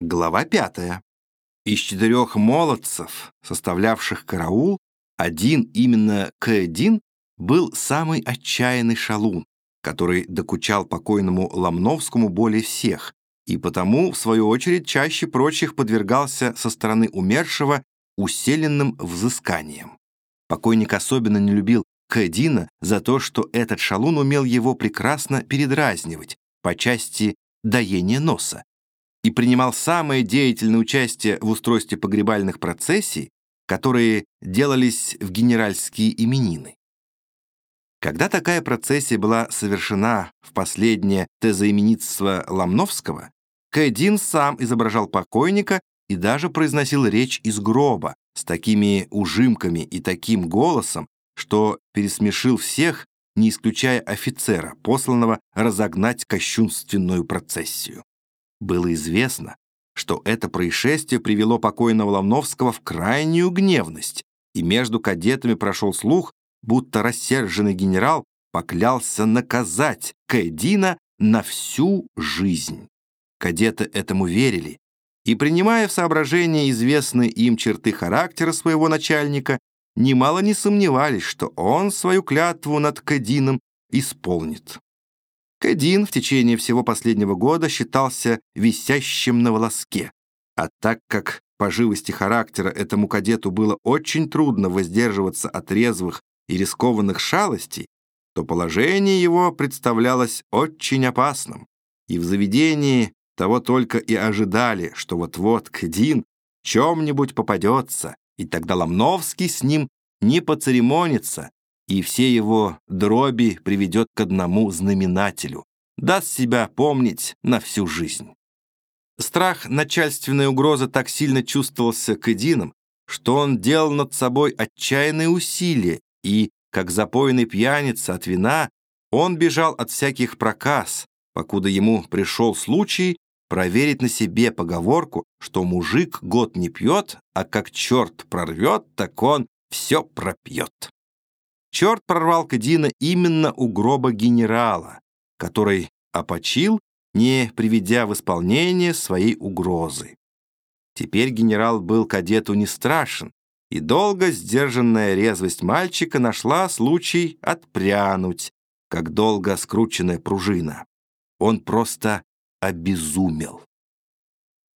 Глава пятая. Из четырех молодцев, составлявших караул, один, именно К1, был самый отчаянный шалун, который докучал покойному Ломновскому более всех, и потому, в свою очередь, чаще прочих подвергался со стороны умершего усиленным взысканиям. Покойник особенно не любил Кэдина за то, что этот шалун умел его прекрасно передразнивать по части доения носа и принимал самое деятельное участие в устройстве погребальных процессий, которые делались в генеральские именины. Когда такая процессия была совершена в последнее тезоименитство Ломновского, Кэдин сам изображал покойника и даже произносил речь из гроба с такими ужимками и таким голосом, что пересмешил всех, не исключая офицера, посланного разогнать кощунственную процессию. Было известно, что это происшествие привело покойного Ломновского в крайнюю гневность, и между кадетами прошел слух, будто рассерженный генерал поклялся наказать Кэдина на всю жизнь. Кадеты этому верили, и, принимая в соображение известные им черты характера своего начальника, немало не сомневались, что он свою клятву над Кэдином исполнит. Кэдин в течение всего последнего года считался висящим на волоске, а так как по живости характера этому кадету было очень трудно воздерживаться от резвых и рискованных шалостей, то положение его представлялось очень опасным, и в заведении того только и ожидали, что вот-вот Кэдин чем-нибудь попадется, и тогда Ломновский с ним не поцеремонится и все его дроби приведет к одному знаменателю, даст себя помнить на всю жизнь. Страх начальственной угрозы так сильно чувствовался к Эдинам, что он делал над собой отчаянные усилия, и, как запойный пьяница от вина, он бежал от всяких проказ, покуда ему пришел случай проверить на себе поговорку, что мужик год не пьет, а как черт прорвет, так он все пропьет. Черт прорвал Кадина именно у гроба генерала, который опочил, не приведя в исполнение своей угрозы. Теперь генерал был кадету не страшен, и долго сдержанная резвость мальчика нашла случай отпрянуть, как долго скрученная пружина. Он просто обезумел.